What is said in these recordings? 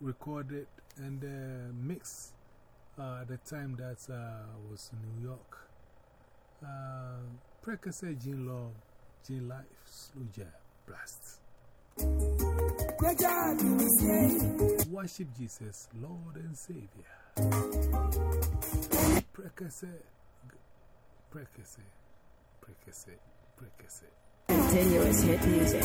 recorded and uh, mixed uh, the time that uh, was in New York. Uh, Precursor Gene Law, Gene Life, Slow Jab, Blast. Worship Jesus, Lord and Savior. Precursor, Precursor, Precursor, Precursor. Continuous hit music.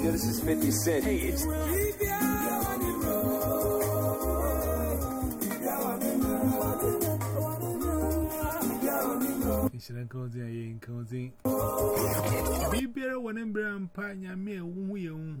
up? Yo, this is 50 Cent. Hey, it's Nhyira aye nkaodin. Bibiara wone mbra mpa nyame ewu ye hu.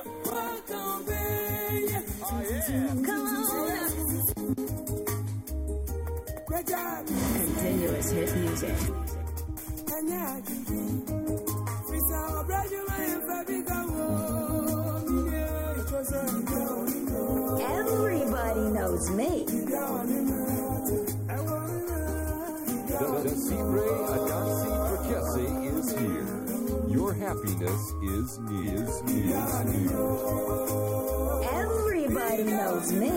Continuous hit music. Everybody knows me. Your happiness is. Is. Everybody knows me.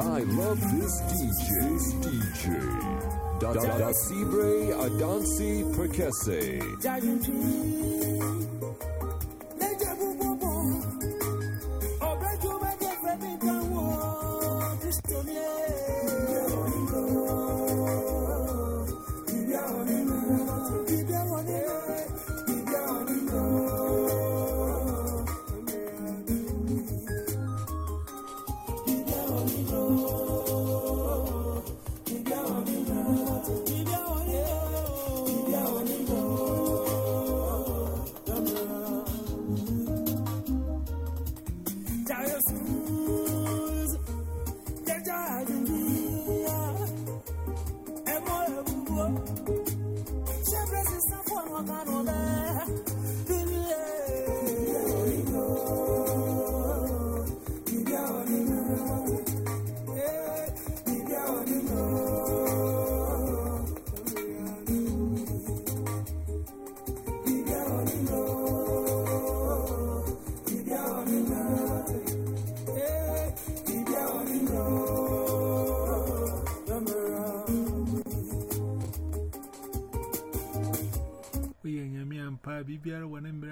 I love this DJ. This DJ. Da, da, da Cibre Adansi Perkese.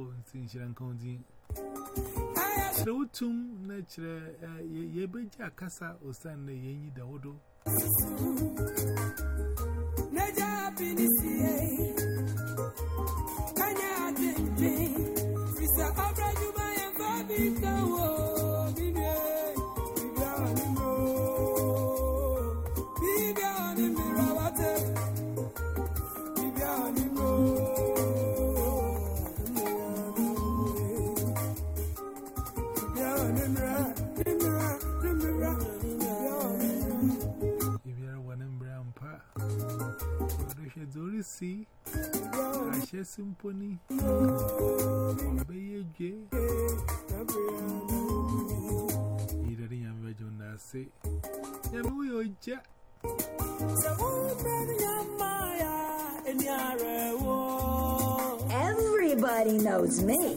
o in shirin kawunzi da hutun na cire ya beji a kasa osan na yanyi da huɗu na jafi nisiyayi I share symphony. Either the young virgin that say, jet. Everybody knows me.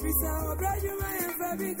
Free sour bread, you may have a big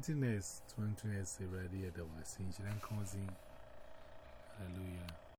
20 years, 20 years, already, there was in Then, Kozi. Hallelujah.